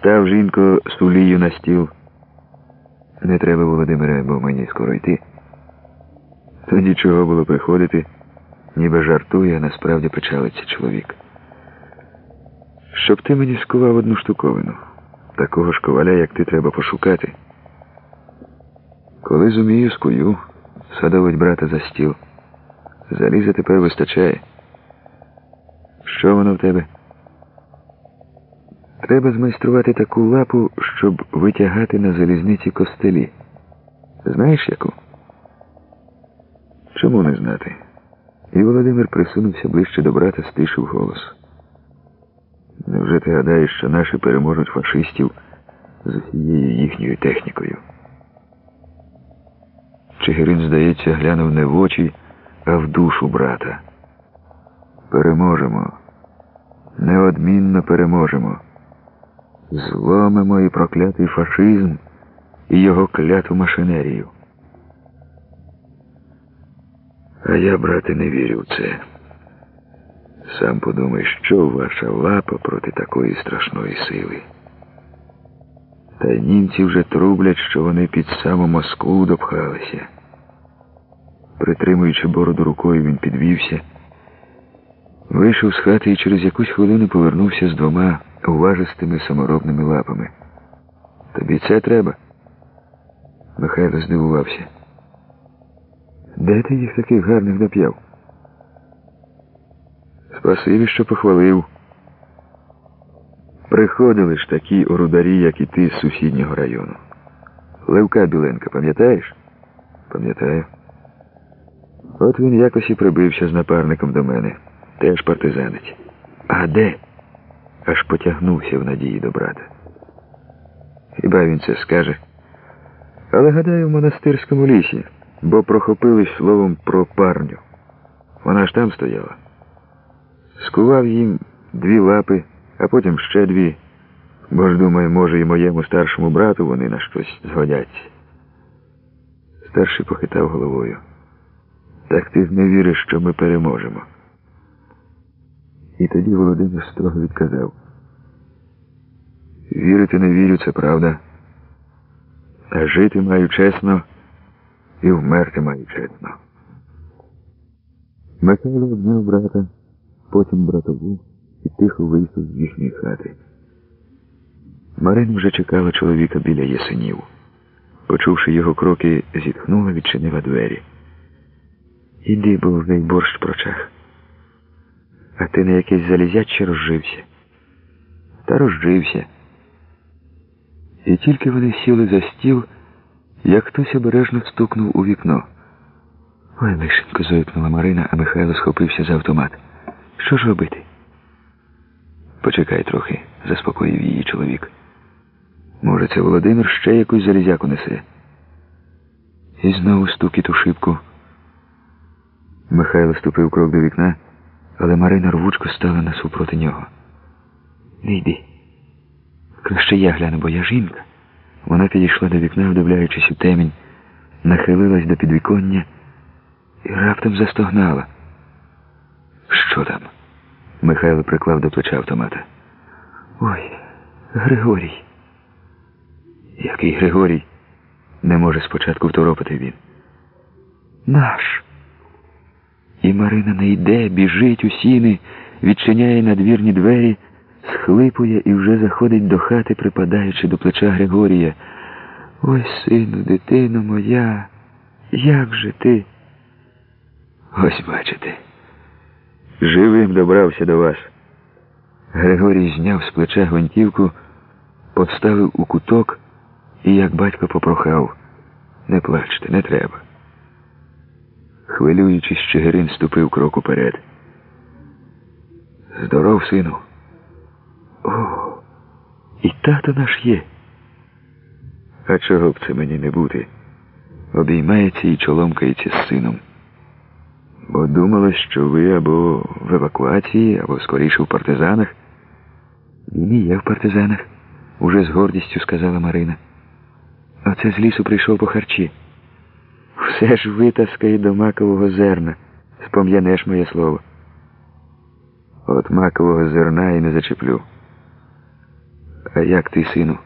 Став жінко сулію на стіл. Не треба, Володимире, бо мені скоро йти. Тоді чого було приходити, ніби жартує, а насправді печалиться чоловік. Щоб ти мені скував одну штуковину. Такого ж коваля, як ти, треба пошукати. Коли зумію, скую, садовить брата за стіл. Заліза тепер вистачає. Що воно в тебе? Треба змайструвати таку лапу, щоб витягати на залізниці костелі. Знаєш яку? Чому не знати? І Володимир присунувся ближче до брата, стишив голос. Невже ти гадаєш, що наші переможуть фашистів з усією їхньою технікою? Чигирин, здається, глянув не в очі, а в душу брата. Переможемо. Неодмінно переможемо. Зломимо і проклятий фашизм і його кляту машинерію. А я, брате, не вірю в це. Сам подумай, що ваша лапа проти такої страшної сили. Та німці вже трублять, що вони під саму Москву допхалися. Притримуючи бороду рукою, він підвівся, вийшов з хати і через якусь хвилину повернувся з двома уважистими саморобними лапами. Тобі це треба? Михайло здивувався. Де ти їх таких гарних нап'яв? Спасибі, що похвалив. Приходили ж такі орударі, як і ти з сусіднього району. Левка Біленка, пам'ятаєш? Пам'ятаю. От він якось і прибився з напарником до мене. Теж партизанець. А де? Аж потягнувся в надії до брата. Хіба він це скаже? Але гадаю, в монастирському лісі, бо прохопились словом про парню. Вона ж там стояла. Скував їм дві лапи, а потім ще дві. Бо ж думаю, може, і моєму старшому брату вони на щось згодяться. Старший похитав головою. Так ти не віриш, що ми переможемо. І тоді Володимир строго відказав. Вірити не вірю, це правда. А жити маю чесно і вмерти маю чесно. Михайло обняв брата, потім братову і тихо вийшов з їхньої хати. Марина вже чекала чоловіка біля ясенів. Почувши його кроки, зітхнула, відчинила двері. Іди, бо вже й борщ прочах. А ти на якесь залізяче розжився. Та розжився. І тільки вони сіли за стіл, як хтось обережно стукнув у вікно. Ой, лишенько, зойкнула Марина, а Михайло схопився за автомат. Що ж робити? Почекай трохи, заспокоїв її чоловік. Може, це Володимир ще якусь залізяку несе. І знову стукіт у шибку. Михайло ступив крок до вікна, але Марина рвучко стала насупроти нього. Не йди. Краще я гляну, бо я жінка. Вона підійшла до вікна, вдивляючись у темінь, нахилилась до підвіконня і раптом застогнала. Що там? Михайло приклав до плеча автомата. Ой, Григорій. Який Григорій? Не може спочатку второпати він. Наш. І Марина не йде, біжить у сіни, відчиняє надвірні двері, схлипує і вже заходить до хати, припадаючи до плеча Григорія. Ой, сину, дитино моя, як же ти? Ось бачите. Живим добрався до вас. Григорій зняв з плеча гвинтівку, поставив у куток і, як батько попрохав, не плачте, не треба. Хвилюючись, Чигирин ступив крок уперед. Здоров, сину. О, і тато наш є. А чого б це мені не бути? Обіймається і чоломкається з сином. Бо думалось, що ви або в евакуації, або скоріше в партизанах. Він і є в партизанах, уже з гордістю сказала Марина. Оце з лісу прийшов по харчі. Все ж витаскає до макового зерна, спом'янеш моє слово. От макового зерна і не зачеплю. А як ти, сину?